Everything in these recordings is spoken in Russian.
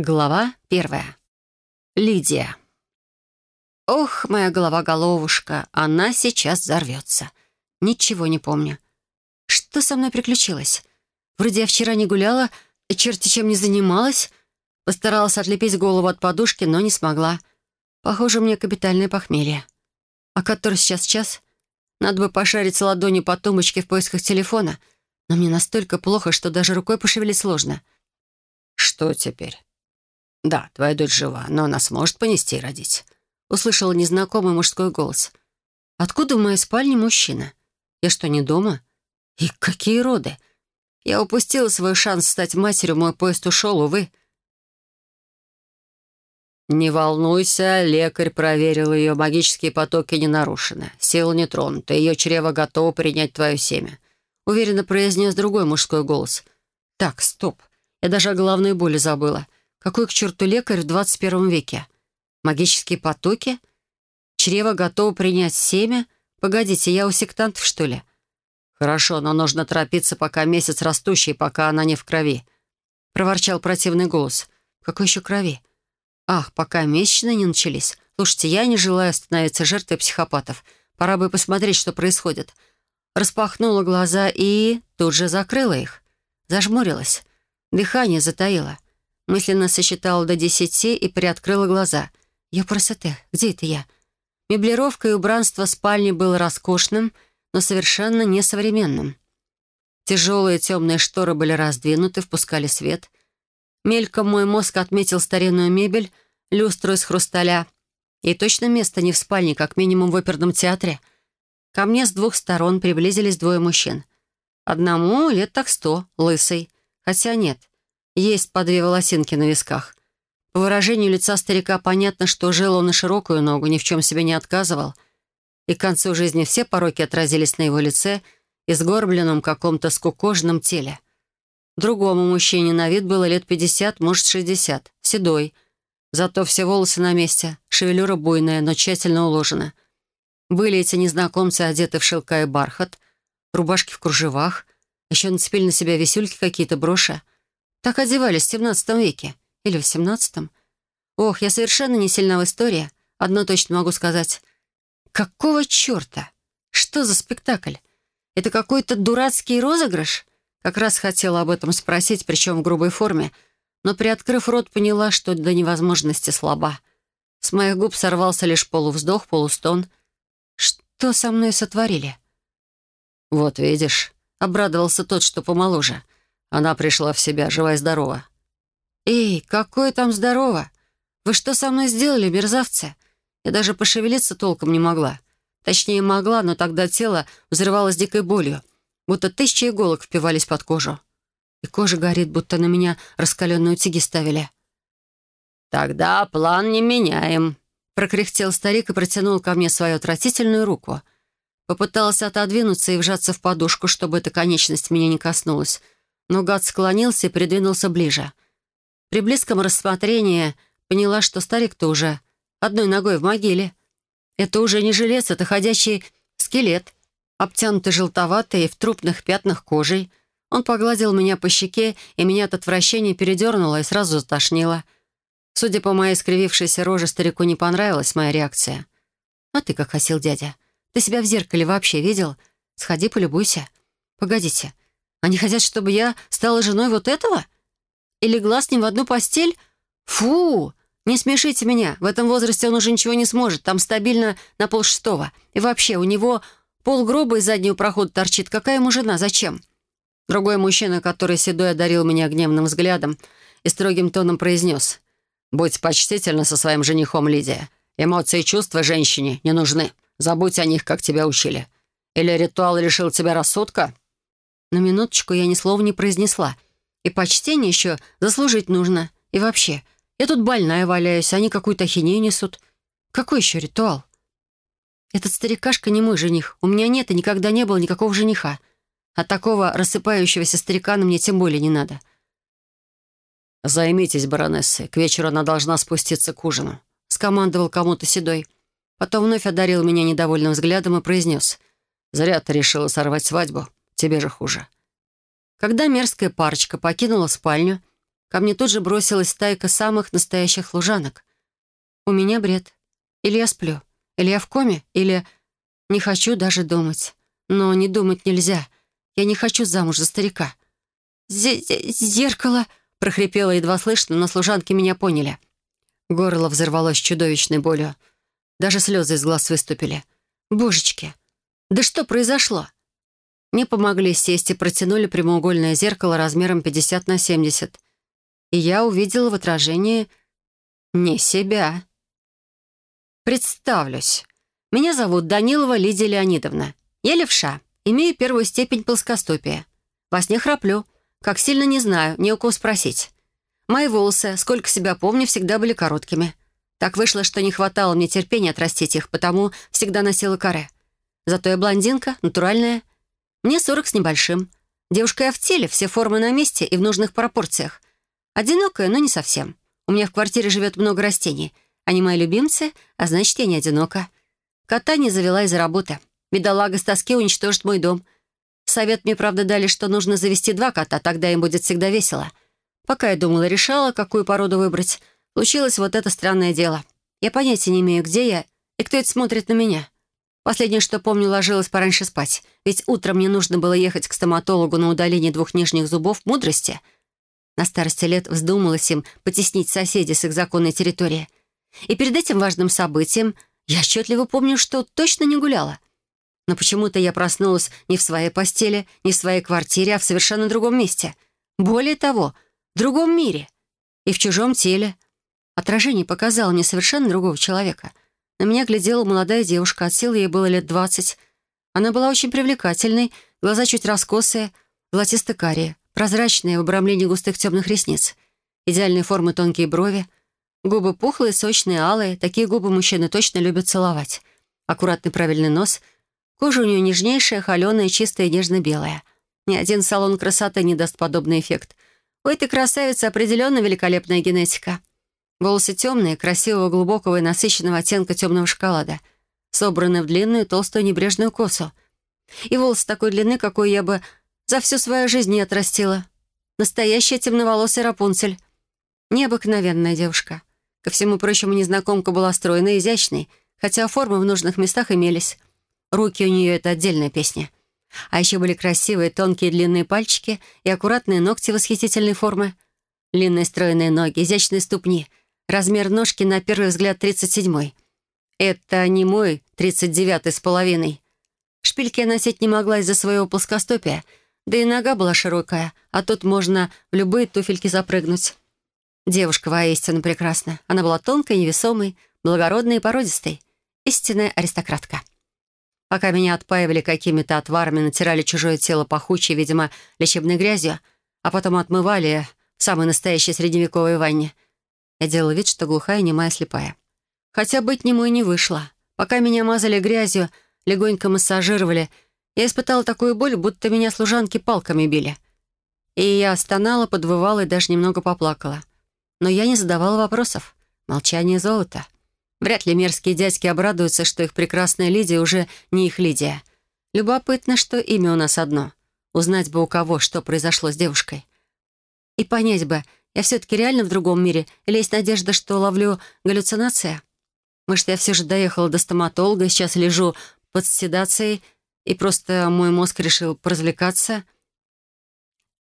Глава первая. Лидия. Ох, моя голова-головушка, она сейчас взорвется. Ничего не помню. Что со мной приключилось? Вроде я вчера не гуляла и черти чем не занималась. Постаралась отлепить голову от подушки, но не смогла. Похоже, мне капитальное похмелье. А который сейчас час? Надо бы пошарить ладони по тумбочке в поисках телефона. Но мне настолько плохо, что даже рукой пошевелить сложно. «Что теперь?» «Да, твоя дочь жива, но она сможет понести и родить», — услышала незнакомый мужской голос. «Откуда в моей спальне мужчина? Я что, не дома? И какие роды? Я упустила свой шанс стать матерью, мой поезд ушел, увы». «Не волнуйся, лекарь проверил ее, магические потоки не нарушены, сила не тронута, ее чрево готово принять твое семя», — уверенно произнес другой мужской голос. «Так, стоп, я даже о головной боли забыла». Какой к черту лекарь в 21 веке? Магические потоки? Чрево готово принять семя? Погодите, я у сектантов, что ли? Хорошо, но нужно торопиться, пока месяц растущий, пока она не в крови. Проворчал противный голос. Какой еще крови? Ах, пока месячные не начались. Слушайте, я не желаю становиться жертвой психопатов. Пора бы посмотреть, что происходит. Распахнула глаза и тут же закрыла их. Зажмурилась. Дыхание затаило. Мысленно сосчитала до десяти и приоткрыла глаза. «Я красоте, где это я?» Меблировка и убранство спальни было роскошным, но совершенно несовременным. Тяжелые темные шторы были раздвинуты, впускали свет. Мельком мой мозг отметил старинную мебель, люстру из хрусталя. И точно место не в спальне, как минимум в оперном театре. Ко мне с двух сторон приблизились двое мужчин. Одному лет так сто, лысый. Хотя нет, есть по две волосинки на висках. По выражению лица старика понятно, что жил он на широкую ногу, ни в чем себе не отказывал. И к концу жизни все пороки отразились на его лице и сгорбленном каком-то скукоженном теле. Другому мужчине на вид было лет пятьдесят, может, шестьдесят, седой. Зато все волосы на месте, шевелюра буйная, но тщательно уложена. Были эти незнакомцы одеты в шелка и бархат, рубашки в кружевах, еще нацепили на себя висюльки какие-то броши — так одевались в 17 веке. Или в 17-м. Ох, я совершенно не сильна в истории. Одно точно могу сказать. Какого черта? Что за спектакль? Это какой-то дурацкий розыгрыш? Как раз хотела об этом спросить, причем в грубой форме, но, приоткрыв рот, поняла, что до невозможности слаба. С моих губ сорвался лишь полувздох, полустон. Что со мной сотворили? «Вот видишь», — обрадовался тот, что помоложе — она пришла в себя, жива и здорова. «Эй, какое там здорово! Вы что со мной сделали, мерзавцы? Я даже пошевелиться толком не могла. Точнее, могла, но тогда тело взрывалось дикой болью, будто тысячи иголок впивались под кожу. И кожа горит, будто на меня раскаленные утюги ставили. «Тогда план не меняем», — прокряхтел старик и протянул ко мне свою отвратительную руку. Попытался отодвинуться и вжаться в подушку, чтобы эта конечность меня не коснулась, но гад склонился и придвинулся ближе. При близком рассмотрении поняла, что старик-то уже одной ногой в могиле. Это уже не жилец, это ходячий скелет, обтянутый желтоватой и в трупных пятнах кожей. Он погладил меня по щеке, и меня от отвращения передернуло и сразу затошнило. Судя по моей скривившейся роже, старику не понравилась моя реакция. «А ты как хотел, дядя? Ты себя в зеркале вообще видел? Сходи, полюбуйся. Погодите, они хотят, чтобы я стала женой вот этого? И легла с ним в одну постель? Фу! Не смешите меня. В этом возрасте он уже ничего не сможет. Там стабильно на полшестого. И вообще, у него полгроба из заднего прохода торчит. Какая ему жена? Зачем? Другой мужчина, который седой одарил меня гневным взглядом и строгим тоном произнес. «Будь почтительна со своим женихом, Лидия. Эмоции и чувства женщине не нужны. Забудь о них, как тебя учили. Или ритуал лишил тебя рассудка?» На минуточку я ни слова не произнесла. И почтение еще заслужить нужно. И вообще, я тут больная валяюсь, они какую-то ахинею несут. Какой еще ритуал? Этот старикашка не мой жених. У меня нет и никогда не было никакого жениха. А такого рассыпающегося старикана мне тем более не надо. «Займитесь, баронессой. К вечеру она должна спуститься к ужину», — скомандовал кому-то седой. Потом вновь одарил меня недовольным взглядом и произнес. «Зря ты решила сорвать свадьбу. Тебе же хуже». Когда мерзкая парочка покинула спальню, ко мне тут же бросилась стайка самых настоящих служанок. У меня бред. Или я сплю, или я в коме, или... Не хочу даже думать. Но не думать нельзя. Я не хочу замуж за старика. «Зеркало!» — прохрипело едва слышно, но служанки меня поняли. Горло взорвалось чудовищной болью. Даже слезы из глаз выступили. «Божечки! Да что произошло?» Мне помогли сесть и протянули прямоугольное зеркало размером 50 на 70. И я увидела в отражении не себя. Представлюсь. Меня зовут Данилова Лидия Леонидовна. Я левша, имею первую степень плоскостопия. Во сне храплю. Как сильно не знаю, не у кого спросить. Мои волосы, сколько себя помню, всегда были короткими. Так вышло, что не хватало мне терпения отрастить их, потому всегда носила каре. Зато я блондинка, натуральная. Мне сорок с небольшим. Девушка я в теле, все формы на месте и в нужных пропорциях. Одинокая, но не совсем. У меня в квартире живет много растений. Они мои любимцы, а значит, я не одинока. Кота не завела из-за работы. Бедолага с тоски уничтожит мой дом. Совет мне, правда, дали, что нужно завести два кота, тогда им будет всегда весело. Пока я думала, решала, какую породу выбрать, случилось вот это странное дело. Я понятия не имею, где я и кто это смотрит на меня. Последнее, что помню, ложилась пораньше спать, ведь утром мне нужно было ехать к стоматологу на удаление двух нижних зубов мудрости. На старости лет вздумалось им потеснить соседей с их законной территории. И перед этим важным событием я отчетливо помню, что точно не гуляла. Но почему-то я проснулась не в своей постели, не в своей квартире, а в совершенно другом месте. Более того, в другом мире. И в чужом теле. Отражение показало мне совершенно другого человека. На меня глядела молодая девушка, от силы ей было лет двадцать. Она была очень привлекательной, глаза чуть раскосые, золотисто-карие, прозрачные в обрамлении густых темных ресниц, идеальной формы тонкие брови, губы пухлые, сочные, алые, такие губы мужчины точно любят целовать. Аккуратный правильный нос, кожа у нее нежнейшая, холеная, чистая, нежно-белая. Ни один салон красоты не даст подобный эффект. У этой красавицы определенно великолепная генетика. Волосы темные, красивого, глубокого и насыщенного оттенка темного шоколада, собраны в длинную, толстую, небрежную косу. И волосы такой длины, какой я бы за всю свою жизнь не отрастила. Настоящая темноволосая Рапунцель. Необыкновенная девушка. Ко всему прочему, незнакомка была стройной и изящной, хотя формы в нужных местах имелись. Руки у нее — это отдельная песня. А еще были красивые, тонкие длинные пальчики и аккуратные ногти восхитительной формы. Длинные стройные ноги, изящные ступни — Размер ножки на первый взгляд 37-й. Это не мой 39-й с половиной. Шпильки я носить не могла из-за своего плоскостопия, да и нога была широкая, а тут можно в любые туфельки запрыгнуть. Девушка воистину прекрасна. Она была тонкой, невесомой, благородной и породистой. Истинная аристократка. Пока меня отпаивали какими-то отварами, натирали чужое тело пахучей, видимо, лечебной грязью, а потом отмывали в самой настоящей средневековой ванне — я делала вид, что глухая, немая, слепая. Хотя быть немой не вышло. Пока меня мазали грязью, легонько массажировали, я испытала такую боль, будто меня служанки палками били. И я стонала, подвывала и даже немного поплакала. Но я не задавала вопросов. Молчание золота. Вряд ли мерзкие дядьки обрадуются, что их прекрасная Лидия уже не их Лидия. Любопытно, что имя у нас одно. Узнать бы у кого, что произошло с девушкой. И понять бы, я все-таки реально в другом мире? Или есть надежда, что ловлю галлюцинация? Может, я все же доехала до стоматолога, и сейчас лежу под седацией, и просто мой мозг решил поразвлекаться?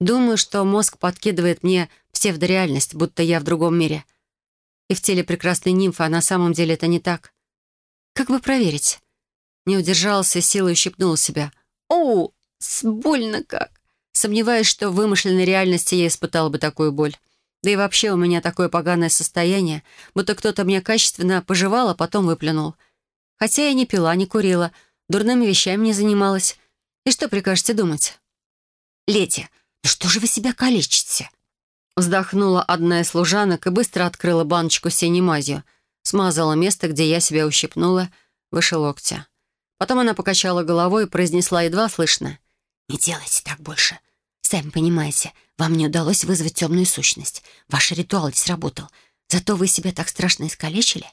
Думаю, что мозг подкидывает мне псевдореальность, будто я в другом мире. И в теле прекрасной нимфы, а на самом деле это не так. Как бы проверить? Не удержался, силой ущипнул себя. «Оу, больно как!» Сомневаюсь, что в вымышленной реальности я испытала бы такую боль. Да и вообще у меня такое поганое состояние, будто кто-то меня качественно пожевал, а потом выплюнул. Хотя я не пила, не курила, дурными вещами не занималась. И что прикажете думать? «Леди, ну что же вы себя калечите?» Вздохнула одна из служанок и быстро открыла баночку синей мазью. Смазала место, где я себя ущипнула, выше локтя. Потом она покачала головой и произнесла едва слышно. «Не делайте так больше. Сами понимаете, вам не удалось вызвать темную сущность. Ваш ритуал не сработал. Зато вы себя так страшно искалечили.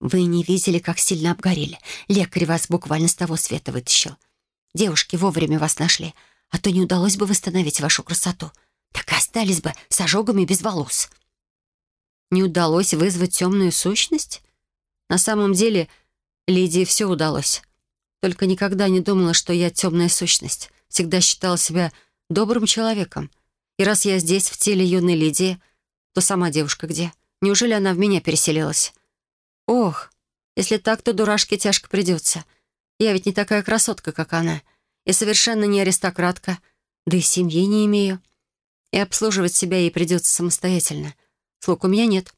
Вы не видели, как сильно обгорели. Лекарь вас буквально с того света вытащил. Девушки вовремя вас нашли, а то не удалось бы восстановить вашу красоту. так и остались бы с ожогами без волос. Не удалось вызвать темную сущность? На самом деле, Лидии все удалось. Только никогда не думала, что я темная сущность. Всегда считала себя добрым человеком. И раз я здесь, в теле юной Лидии, то сама девушка где? Неужели она в меня переселилась? Ох, если так, то дурашке тяжко придется. Я ведь не такая красотка, как она. И совершенно не аристократка. Да и семьи не имею. И обслуживать себя ей придется самостоятельно. Слуг у меня нет.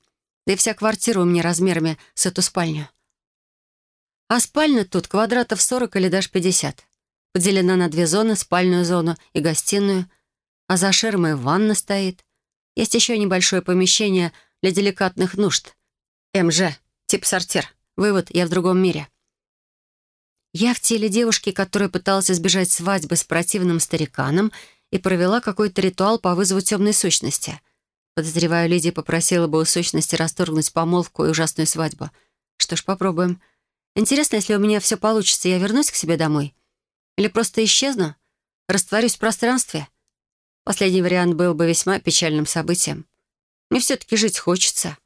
Да и вся квартира у меня размерами с эту спальню. А спальня тут квадратов 40 или даже 50. Поделена на две зоны, спальную зону и гостиную. А за ширмой ванна стоит. Есть еще небольшое помещение для деликатных нужд. МЖ, тип сортир. Вывод, я в другом мире. Я в теле девушки, которая пыталась избежать свадьбы с противным стариканом и провела какой-то ритуал по вызову темной сущности. Подозреваю, Лидия попросила бы у сущности расторгнуть помолвку и ужасную свадьбу. Что ж, попробуем. Интересно, если у меня все получится, я вернусь к себе домой? Или просто исчезну? Растворюсь в пространстве? Последний вариант был бы весьма печальным событием. Мне все-таки жить хочется.